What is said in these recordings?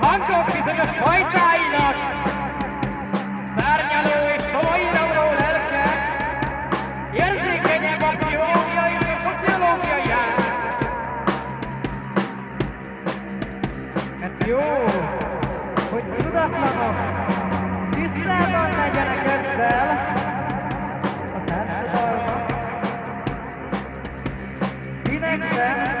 Hangok bizonyos fajtáinak szárnyaló és tovairauló lelke érzékenyebb a pszichológia és a szociológia játsz. Mert jó, hogy tudatlanok tisztában legyenek ezzel a társadalmak. Színekben,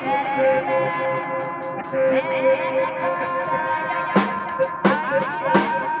Thank you.